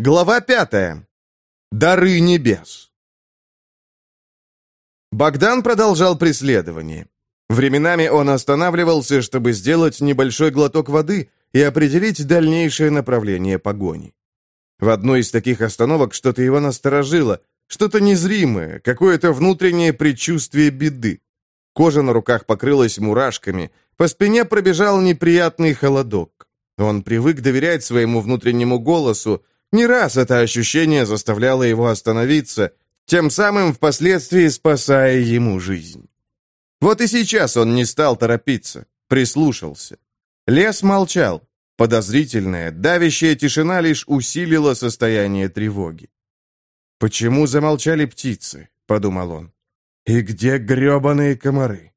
Глава пятая. Дары небес. Богдан продолжал преследование. Временами он останавливался, чтобы сделать небольшой глоток воды и определить дальнейшее направление погони. В одной из таких остановок что-то его насторожило, что-то незримое, какое-то внутреннее предчувствие беды. Кожа на руках покрылась мурашками, по спине пробежал неприятный холодок. Он привык доверять своему внутреннему голосу, не раз это ощущение заставляло его остановиться, тем самым впоследствии спасая ему жизнь. Вот и сейчас он не стал торопиться, прислушался. Лес молчал. Подозрительная, давящая тишина лишь усилила состояние тревоги. «Почему замолчали птицы?» — подумал он. «И где гребаные комары?»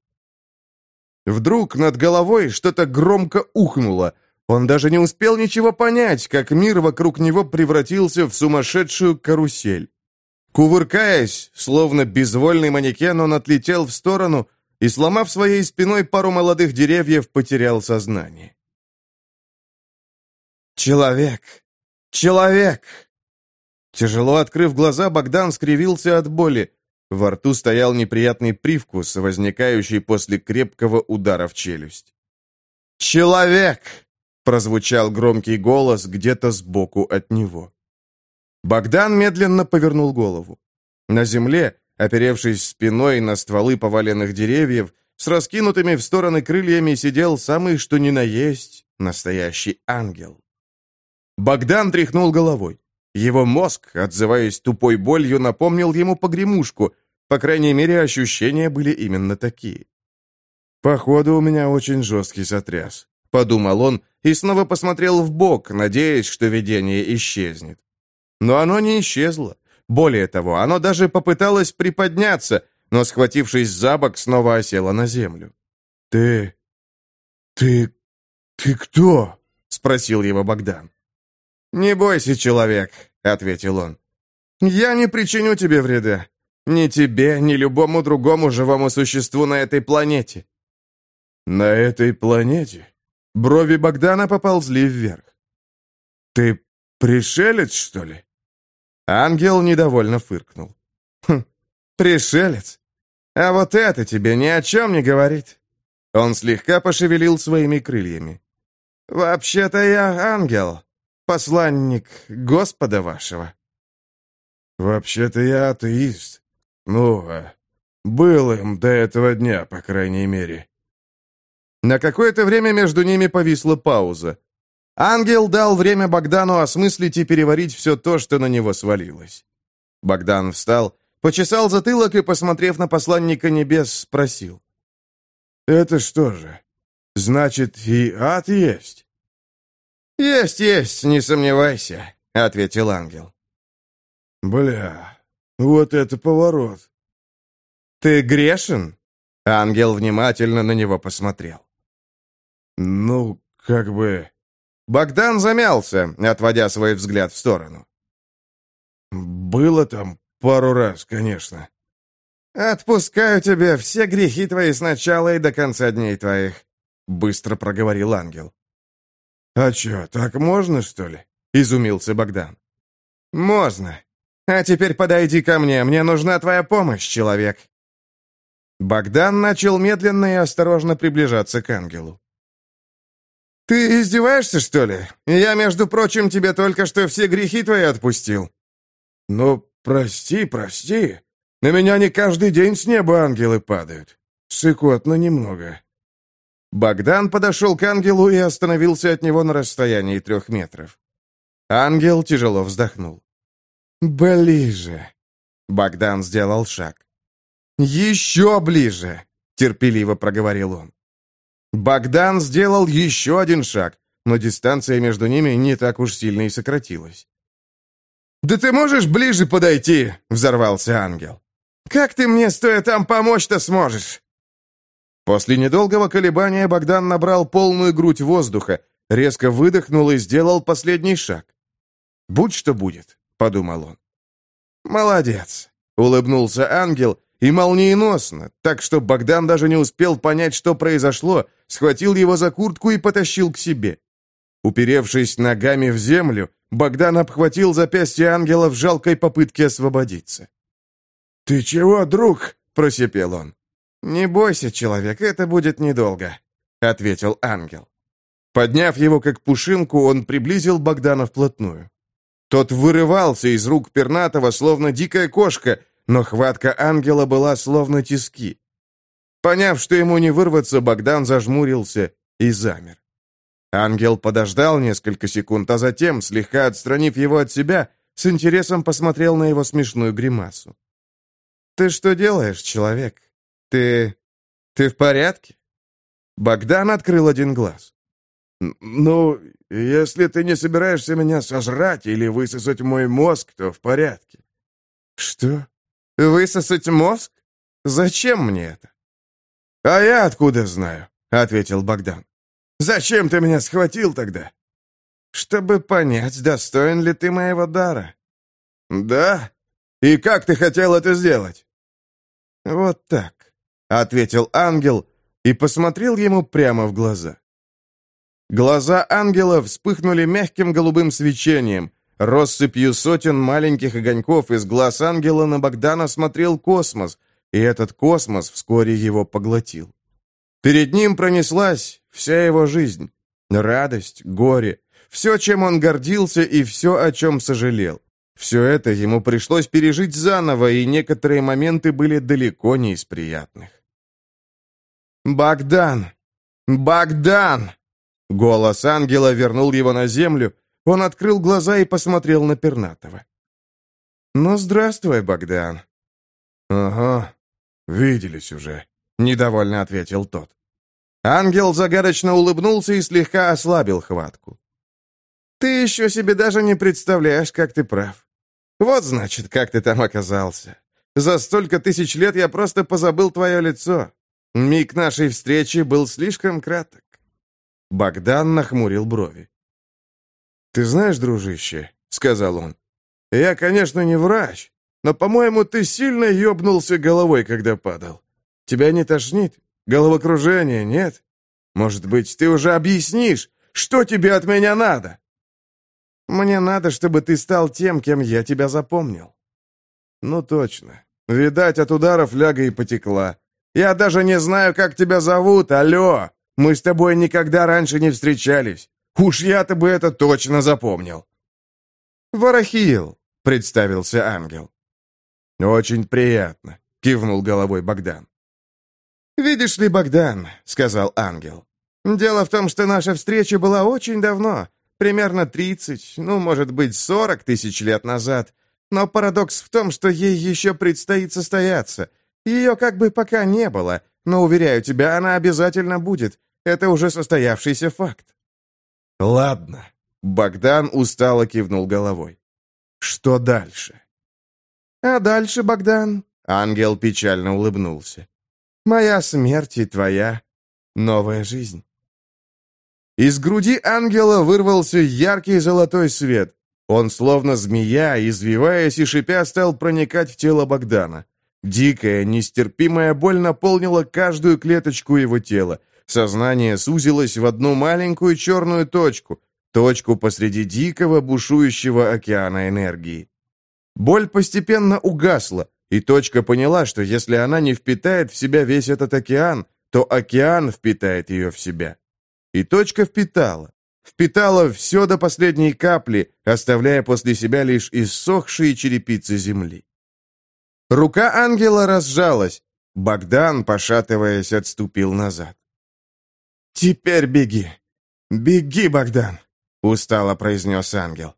Вдруг над головой что-то громко ухнуло, он даже не успел ничего понять, как мир вокруг него превратился в сумасшедшую карусель. Кувыркаясь, словно безвольный манекен, он отлетел в сторону и, сломав своей спиной пару молодых деревьев, потерял сознание. «Человек! Человек!» Тяжело открыв глаза, Богдан скривился от боли. Во рту стоял неприятный привкус, возникающий после крепкого удара в челюсть. «Человек!» Прозвучал громкий голос где-то сбоку от него. Богдан медленно повернул голову. На земле, оперевшись спиной на стволы поваленных деревьев, с раскинутыми в стороны крыльями сидел самый что ни на есть настоящий ангел. Богдан тряхнул головой. Его мозг, отзываясь тупой болью, напомнил ему погремушку. По крайней мере, ощущения были именно такие. «Походу, у меня очень жесткий сотряс», — подумал он, и снова посмотрел в бок, надеясь, что видение исчезнет. Но оно не исчезло. Более того, оно даже попыталось приподняться, но, схватившись за бок, снова осело на землю. «Ты... ты... ты кто?» — спросил его Богдан. «Не бойся, человек», — ответил он. «Я не причиню тебе вреда. Ни тебе, ни любому другому живому существу на этой планете». «На этой планете?» Брови Богдана поползли вверх. «Ты пришелец, что ли?» Ангел недовольно фыркнул. «Хм, пришелец? А вот это тебе ни о чем не говорит». Он слегка пошевелил своими крыльями. «Вообще-то я ангел, посланник Господа вашего». «Вообще-то я атеист. Ну, а был им до этого дня, по крайней мере. На какое-то время между ними повисла пауза. Ангел дал время Богдану осмыслить и переварить все то, что на него свалилось. Богдан встал, почесал затылок и, посмотрев на посланника небес, спросил. «Это что же? Значит, и ад есть?» «Есть, есть, не сомневайся», — ответил ангел. «Бля, вот это поворот!» «Ты грешен?» Ангел внимательно на него посмотрел. «Ну, как бы...» Богдан замялся, отводя свой взгляд в сторону. «Было там пару раз, конечно». «Отпускаю тебе все грехи твои с начала и до конца дней твоих», — быстро проговорил ангел. «А чё, так можно, что ли?» — изумился Богдан. «Можно. А теперь подойди ко мне, мне нужна твоя помощь, человек». Богдан начал медленно и осторожно приближаться к ангелу. «Ты издеваешься, что ли? Я, между прочим, тебе только что все грехи твои отпустил». «Ну, прости, прости. На меня не каждый день с неба ангелы падают. Сыкотно немного». Богдан подошел к ангелу и остановился от него на расстоянии трех метров. Ангел тяжело вздохнул. «Ближе». Богдан сделал шаг. «Еще ближе», — терпеливо проговорил он. Богдан сделал еще один шаг, но дистанция между ними не так уж сильно и сократилась. «Да ты можешь ближе подойти?» — взорвался ангел. «Как ты мне, стоя там, помочь-то сможешь?» После недолгого колебания Богдан набрал полную грудь воздуха, резко выдохнул и сделал последний шаг. «Будь что будет», — подумал он. «Молодец», — улыбнулся ангел и молниеносно, так что Богдан даже не успел понять, что произошло, схватил его за куртку и потащил к себе. Уперевшись ногами в землю, Богдан обхватил запястье ангела в жалкой попытке освободиться. «Ты чего, друг?» — просипел он. «Не бойся, человек, это будет недолго», — ответил ангел. Подняв его как пушинку, он приблизил Богдана вплотную. Тот вырывался из рук пернатого, словно дикая кошка, но хватка ангела была словно тиски. Поняв, что ему не вырваться, Богдан зажмурился и замер. Ангел подождал несколько секунд, а затем, слегка отстранив его от себя, с интересом посмотрел на его смешную гримасу. «Ты что делаешь, человек? Ты... ты в порядке?» Богдан открыл один глаз. «Ну, если ты не собираешься меня сожрать или высосать мой мозг, то в порядке». «Что? Высосать мозг? Зачем мне это?» «А я откуда знаю?» — ответил Богдан. «Зачем ты меня схватил тогда?» «Чтобы понять, достоин ли ты моего дара». «Да? И как ты хотел это сделать?» «Вот так», — ответил ангел и посмотрел ему прямо в глаза. Глаза ангела вспыхнули мягким голубым свечением. Россыпью сотен маленьких огоньков из глаз ангела на Богдана смотрел космос, и этот космос вскоре его поглотил. Перед ним пронеслась вся его жизнь. Радость, горе, все, чем он гордился и все, о чем сожалел. Все это ему пришлось пережить заново, и некоторые моменты были далеко не из приятных. «Богдан! Богдан!» Голос ангела вернул его на землю. Он открыл глаза и посмотрел на Пернатова. «Ну, здравствуй, Богдан». «Ага, виделись уже», — недовольно ответил тот. Ангел загадочно улыбнулся и слегка ослабил хватку. «Ты еще себе даже не представляешь, как ты прав. Вот, значит, как ты там оказался. За столько тысяч лет я просто позабыл твое лицо. Миг нашей встречи был слишком краток. Богдан нахмурил брови. «Ты знаешь, дружище», — сказал он, — «я, конечно, не врач, но, по-моему, ты сильно ёбнулся головой, когда падал. Тебя не тошнит? Головокружение, нет? Может быть, ты уже объяснишь, что тебе от меня надо?» «Мне надо, чтобы ты стал тем, кем я тебя запомнил». «Ну, точно. Видать, от ударов ляга и потекла. Я даже не знаю, как тебя зовут, алло!» Мы с тобой никогда раньше не встречались. Уж я-то бы это точно запомнил». «Варахил», — представился ангел. «Очень приятно», — кивнул головой Богдан. «Видишь ли, Богдан», — сказал ангел, — «дело в том, что наша встреча была очень давно, примерно 30, ну, может быть, 40 тысяч лет назад, но парадокс в том, что ей еще предстоит состояться. Ее как бы пока не было, но, уверяю тебя, она обязательно будет. Это уже состоявшийся факт». «Ладно», — Богдан устало кивнул головой. «Что дальше?» «А дальше, Богдан?» — ангел печально улыбнулся. «Моя смерть и твоя новая жизнь». Из груди ангела вырвался яркий золотой свет. Он, словно змея, извиваясь и шипя, стал проникать в тело Богдана. Дикая, нестерпимая боль наполнила каждую клеточку его тела. Сознание сузилось в одну маленькую черную точку, точку посреди дикого бушующего океана энергии. Боль постепенно угасла, и точка поняла, что если она не впитает в себя весь этот океан, то океан впитает ее в себя. И точка впитала. Впитала все до последней капли, оставляя после себя лишь иссохшие черепицы земли. Рука ангела разжалась. Богдан, пошатываясь, отступил назад. «Теперь беги. Беги, Богдан», — устало произнес ангел.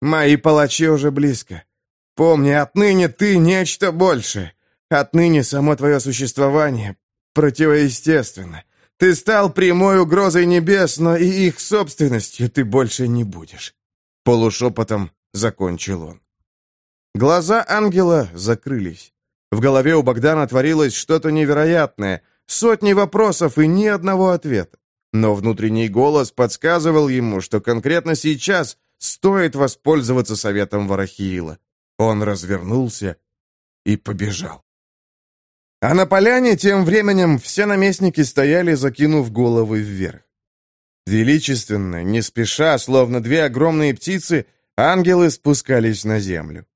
«Мои палачи уже близко. Помни, отныне ты нечто большее. Отныне само твое существование противоестественно. Ты стал прямой угрозой небес, но и их собственностью ты больше не будешь». Полушепотом закончил он. Глаза ангела закрылись. В голове у Богдана творилось что-то невероятное, сотни вопросов и ни одного ответа. Но внутренний голос подсказывал ему, что конкретно сейчас стоит воспользоваться советом Варахиила. Он развернулся и побежал. А на поляне тем временем все наместники стояли, закинув головы вверх. Величественно, не спеша, словно две огромные птицы, ангелы спускались на землю.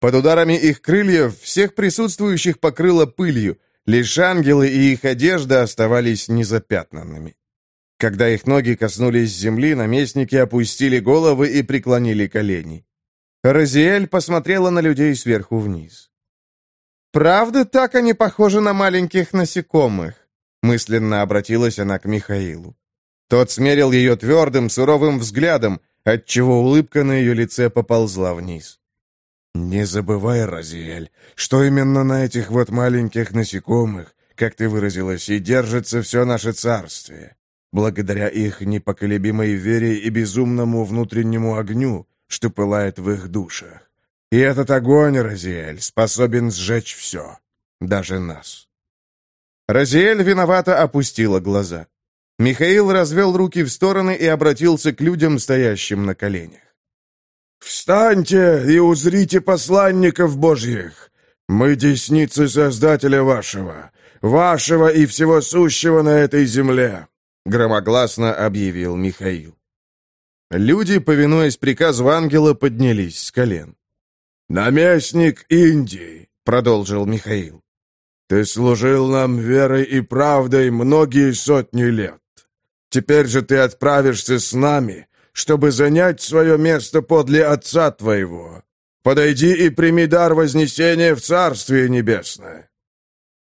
Под ударами их крыльев всех присутствующих покрыло пылью, лишь ангелы и их одежда оставались незапятнанными. Когда их ноги коснулись земли, наместники опустили головы и преклонили колени. Розиэль посмотрела на людей сверху вниз. «Правда так они похожи на маленьких насекомых?» Мысленно обратилась она к Михаилу. Тот смерил ее твердым, суровым взглядом, отчего улыбка на ее лице поползла вниз. «Не забывай, Розиэль, что именно на этих вот маленьких насекомых, как ты выразилась, и держится все наше царствие. Благодаря их непоколебимой вере и безумному внутреннему огню, что пылает в их душах. И этот огонь, Розиэль, способен сжечь все, даже нас». Розиэль виновато опустила глаза. Михаил развел руки в стороны и обратился к людям, стоящим на коленях. «Встаньте и узрите посланников Божьих! Мы десницы Создателя вашего, вашего и всего сущего на этой земле!» Громогласно объявил Михаил. Люди, повинуясь приказу ангела, поднялись с колен. «Наместник Индии», — продолжил Михаил, — «ты служил нам верой и правдой многие сотни лет. Теперь же ты отправишься с нами, чтобы занять свое место подле Отца твоего. Подойди и прими дар вознесения в Царствие Небесное».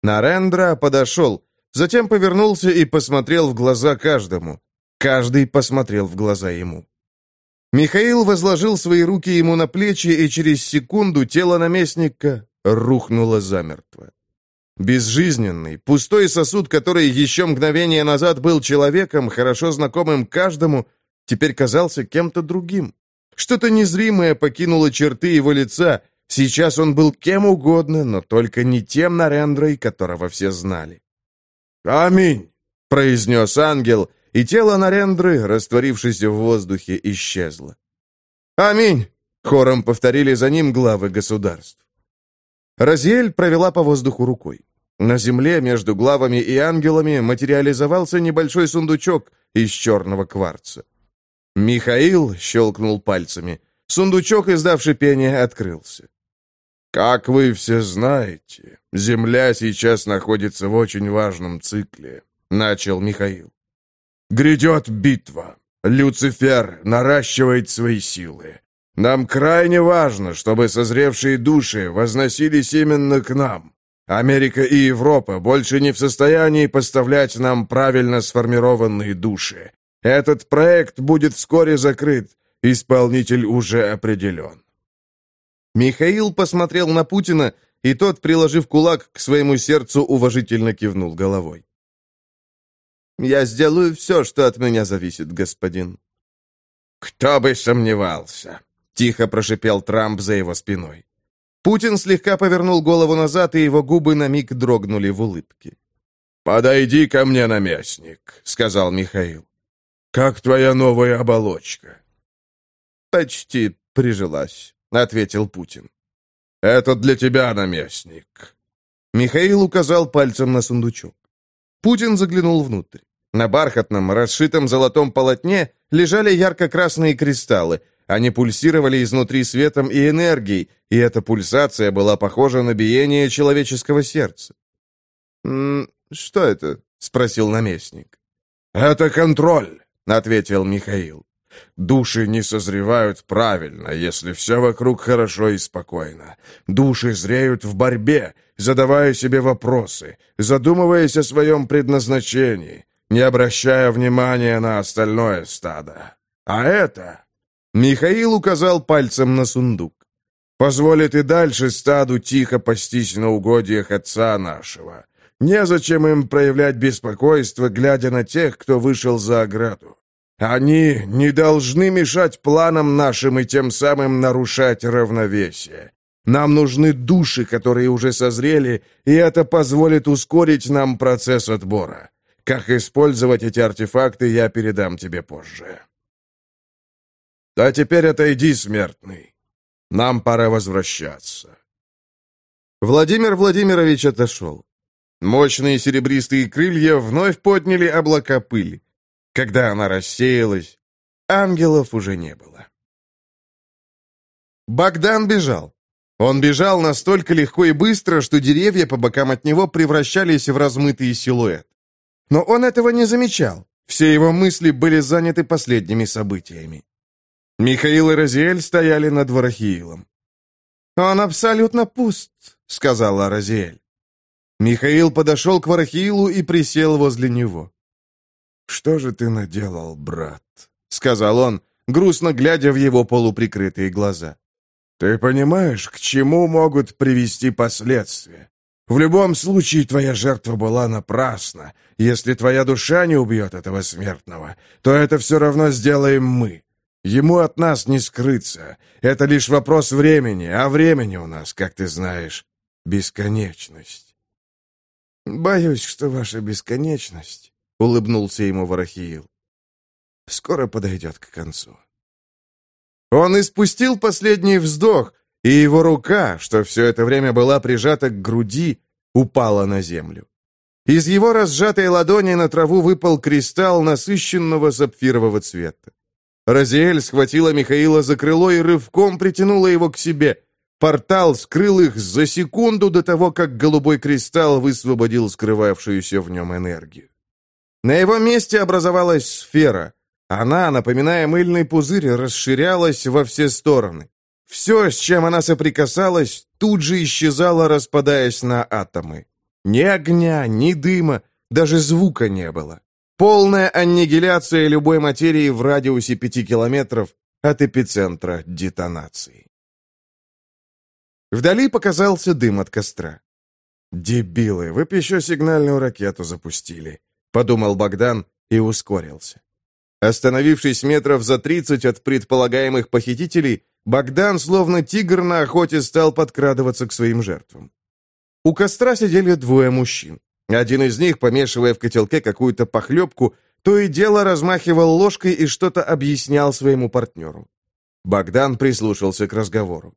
Нарендра подошел, затем повернулся и посмотрел в глаза каждому. Каждый посмотрел в глаза ему. Михаил возложил свои руки ему на плечи, и через секунду тело наместника рухнуло замертво. Безжизненный, пустой сосуд, который еще мгновение назад был человеком, хорошо знакомым каждому, теперь казался кем-то другим. Что-то незримое покинуло черты его лица. Сейчас он был кем угодно, но только не тем Нарендрой, которого все знали. «Аминь!» — произнес ангел, и тело Нарендры, растворившись в воздухе, исчезло. «Аминь!» — хором повторили за ним главы государств. Розиэль провела по воздуху рукой. На земле между главами и ангелами материализовался небольшой сундучок из черного кварца. Михаил щелкнул пальцами. Сундучок, издавший пение, открылся. «Как вы все знаете, Земля сейчас находится в очень важном цикле», — начал Михаил. «Грядет битва. Люцифер наращивает свои силы. Нам крайне важно, чтобы созревшие души возносились именно к нам. Америка и Европа больше не в состоянии поставлять нам правильно сформированные души. Этот проект будет вскоре закрыт. Исполнитель уже определен. Михаил посмотрел на Путина, и тот, приложив кулак к своему сердцу, уважительно кивнул головой. «Я сделаю все, что от меня зависит, господин». «Кто бы сомневался», Тихо прошипел Трамп за его спиной. Путин слегка повернул голову назад, и его губы на миг дрогнули в улыбке. «Подойди ко мне, наместник», — сказал Михаил. «Как твоя новая оболочка?» «Почти прижилась», — ответил Путин. «Это для тебя, наместник». Михаил указал пальцем на сундучок. Путин заглянул внутрь. На бархатном, расшитом золотом полотне лежали ярко-красные кристаллы — они пульсировали изнутри светом и энергией, и эта пульсация была похожа на биение человеческого сердца. «М «Что это?» — спросил наместник. «Это контроль», — ответил Михаил. «Души не созревают правильно, если все вокруг хорошо и спокойно. Души зреют в борьбе, задавая себе вопросы, задумываясь о своем предназначении, не обращая внимания на остальное стадо. А это Михаил указал пальцем на сундук. «Позволит и дальше стаду тихо пастись на угодьях отца нашего. Незачем им проявлять беспокойство, глядя на тех, кто вышел за ограду. Они не должны мешать планам нашим и тем самым нарушать равновесие. Нам нужны души, которые уже созрели, и это позволит ускорить нам процесс отбора. Как использовать эти артефакты, я передам тебе позже». А теперь отойди, смертный. Нам пора возвращаться. Владимир Владимирович отошел. Мощные серебристые крылья вновь подняли облака пыли. Когда она рассеялась, ангелов уже не было. Богдан бежал. Он бежал настолько легко и быстро, что деревья по бокам от него превращались в размытый силуэт. Но он этого не замечал. Все его мысли были заняты последними событиями. Михаил и Розиэль стояли над Варахиилом. «Он абсолютно пуст», — сказала Розиэль. Михаил подошел к Варахиилу и присел возле него. «Что же ты наделал, брат?» — сказал он, грустно глядя в его полуприкрытые глаза. «Ты понимаешь, к чему могут привести последствия? В любом случае твоя жертва была напрасна. Если твоя душа не убьет этого смертного, то это все равно сделаем мы. Ему от нас не скрыться. Это лишь вопрос времени, а времени у нас, как ты знаешь, бесконечность». «Боюсь, что ваша бесконечность», — улыбнулся ему Варахиил, — «скоро подойдет к концу». Он испустил последний вздох, и его рука, что все это время была прижата к груди, упала на землю. Из его разжатой ладони на траву выпал кристалл насыщенного сапфирового цвета. Розиэль схватила Михаила за крыло и рывком притянула его к себе. Портал скрыл их за секунду до того, как голубой кристалл высвободил скрывавшуюся в нем энергию. На его месте образовалась сфера, она, напоминая мыльный пузырь, расширялась во все стороны. Все, с чем она соприкасалась, тут же исчезало, распадаясь на атомы. Ни огня, ни дыма, даже звука не было. Полная аннигиляция любой материи в радиусе пяти километров от эпицентра детонации. Вдали показался дым от костра. «Дебилы, вы б еще сигнальную ракету запустили», — подумал Богдан и ускорился. Остановившись метров за тридцать от предполагаемых похитителей, Богдан, словно тигр на охоте, стал подкрадываться к своим жертвам. У костра сидели двое мужчин. Один из них, помешивая в котелке какую-то похлебку, то и дело размахивал ложкой и что-то объяснял своему партнеру. Богдан прислушался к разговору.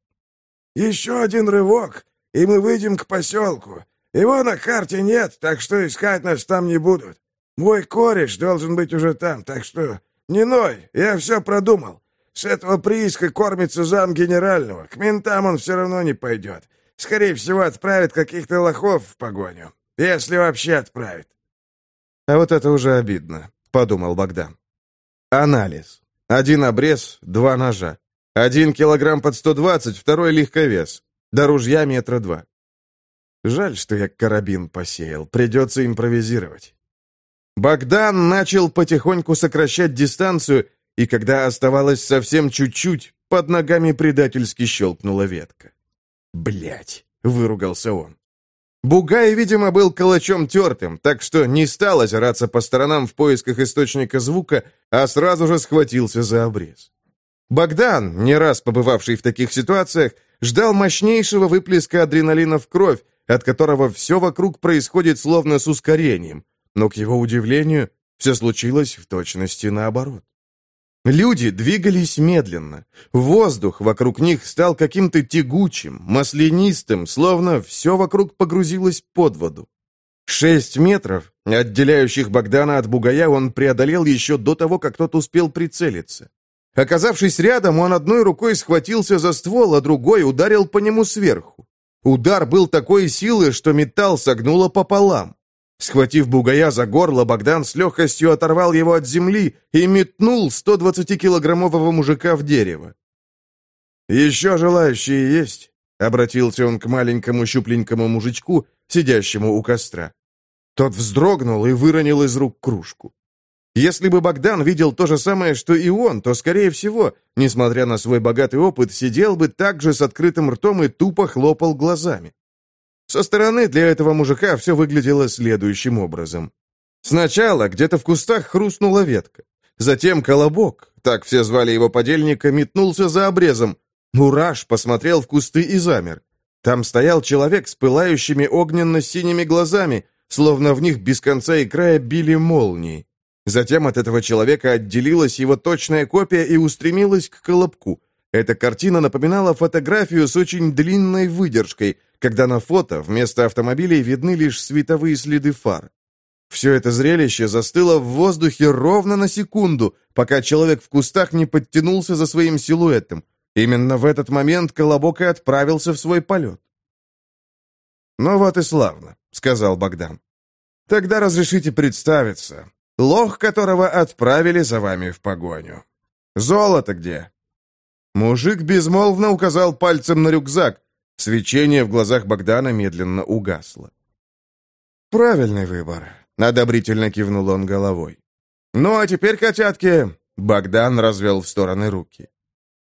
«Еще один рывок, и мы выйдем к поселку. Его на карте нет, так что искать нас там не будут. Мой кореш должен быть уже там, так что не ной, я все продумал. С этого прииска кормится зам генерального. К ментам он все равно не пойдет. Скорее всего, отправит каких-то лохов в погоню. Если вообще отправит. А вот это уже обидно, подумал Богдан. Анализ. Один обрез, два ножа. Один килограмм под 120, второй легковес. До ружья метра два. Жаль, что я карабин посеял. Придется импровизировать. Богдан начал потихоньку сокращать дистанцию, и когда оставалось совсем чуть-чуть, под ногами предательски щелкнула ветка. Блять, выругался он. Бугай, видимо, был калачом тертым, так что не стал озираться по сторонам в поисках источника звука, а сразу же схватился за обрез. Богдан, не раз побывавший в таких ситуациях, ждал мощнейшего выплеска адреналина в кровь, от которого все вокруг происходит словно с ускорением, но, к его удивлению, все случилось в точности наоборот. Люди двигались медленно. Воздух вокруг них стал каким-то тягучим, маслянистым, словно все вокруг погрузилось под воду. Шесть метров, отделяющих Богдана от бугая, он преодолел еще до того, как тот успел прицелиться. Оказавшись рядом, он одной рукой схватился за ствол, а другой ударил по нему сверху. Удар был такой силы, что металл согнуло пополам. Схватив бугая за горло, Богдан с легкостью оторвал его от земли и метнул 120-килограммового мужика в дерево. «Еще желающие есть?» — обратился он к маленькому щупленькому мужичку, сидящему у костра. Тот вздрогнул и выронил из рук кружку. Если бы Богдан видел то же самое, что и он, то, скорее всего, несмотря на свой богатый опыт, сидел бы также с открытым ртом и тупо хлопал глазами. Со стороны для этого мужика все выглядело следующим образом. Сначала где-то в кустах хрустнула ветка. Затем колобок, так все звали его подельника, метнулся за обрезом. Мураш посмотрел в кусты и замер. Там стоял человек с пылающими огненно-синими глазами, словно в них без конца и края били молнии. Затем от этого человека отделилась его точная копия и устремилась к колобку. Эта картина напоминала фотографию с очень длинной выдержкой, когда на фото вместо автомобилей видны лишь световые следы фар. Все это зрелище застыло в воздухе ровно на секунду, пока человек в кустах не подтянулся за своим силуэтом, Именно в этот момент Колобок и отправился в свой полет. «Ну вот и славно», — сказал Богдан. «Тогда разрешите представиться. Лох, которого отправили за вами в погоню. Золото где?» Мужик безмолвно указал пальцем на рюкзак. Свечение в глазах Богдана медленно угасло. «Правильный выбор», — одобрительно кивнул он головой. «Ну а теперь, котятки...» — Богдан развел в стороны руки.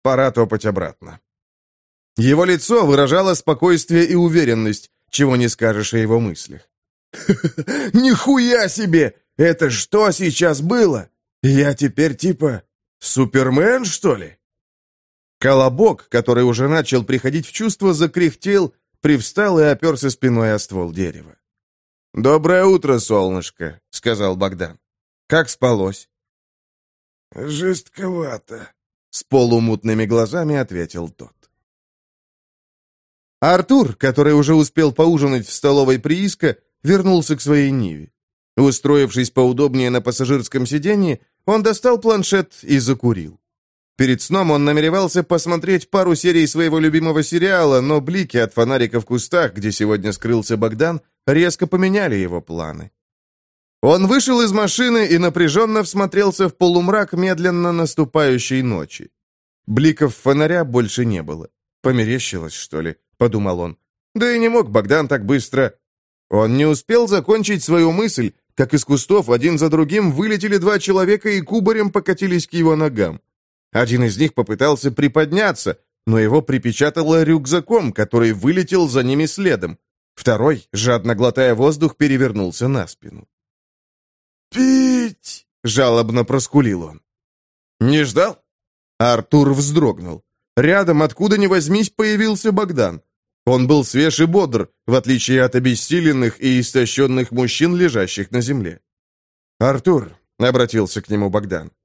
«Пора топать обратно». Его лицо выражало спокойствие и уверенность, чего не скажешь о его мыслях. «Нихуя себе! Это что сейчас было? Я теперь типа Супермен, что ли?» Колобок, который уже начал приходить в чувство, закряхтел, привстал и оперся спиной о ствол дерева. «Доброе утро, солнышко», — сказал Богдан. «Как спалось?» «Жестковато», — с полумутными глазами ответил тот. Артур, который уже успел поужинать в столовой прииска, вернулся к своей Ниве. Устроившись поудобнее на пассажирском сиденье, он достал планшет и закурил. Перед сном он намеревался посмотреть пару серий своего любимого сериала, но блики от фонарика в кустах, где сегодня скрылся Богдан, резко поменяли его планы. Он вышел из машины и напряженно всмотрелся в полумрак медленно наступающей ночи. Бликов фонаря больше не было. Померещилось, что ли? подумал он. Да и не мог Богдан так быстро. Он не успел закончить свою мысль, как из кустов один за другим вылетели два человека и кубарем покатились к его ногам. Один из них попытался приподняться, но его припечатало рюкзаком, который вылетел за ними следом. Второй, жадно глотая воздух, перевернулся на спину. «Пить!» — жалобно проскулил он. «Не ждал?» Артур вздрогнул. Рядом, откуда ни возьмись, появился Богдан. Он был свеж и бодр, в отличие от обессиленных и истощенных мужчин, лежащих на земле. «Артур», — обратился к нему Богдан, —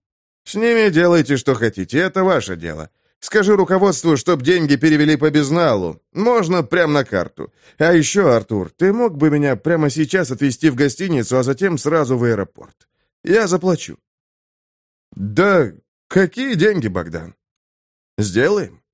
«с ними делайте, что хотите, это ваше дело. Скажи руководству, чтоб деньги перевели по безналу. Можно прямо на карту. А еще, Артур, ты мог бы меня прямо сейчас отвезти в гостиницу, а затем сразу в аэропорт. Я заплачу». «Да какие деньги, Богдан?» «Сделаем».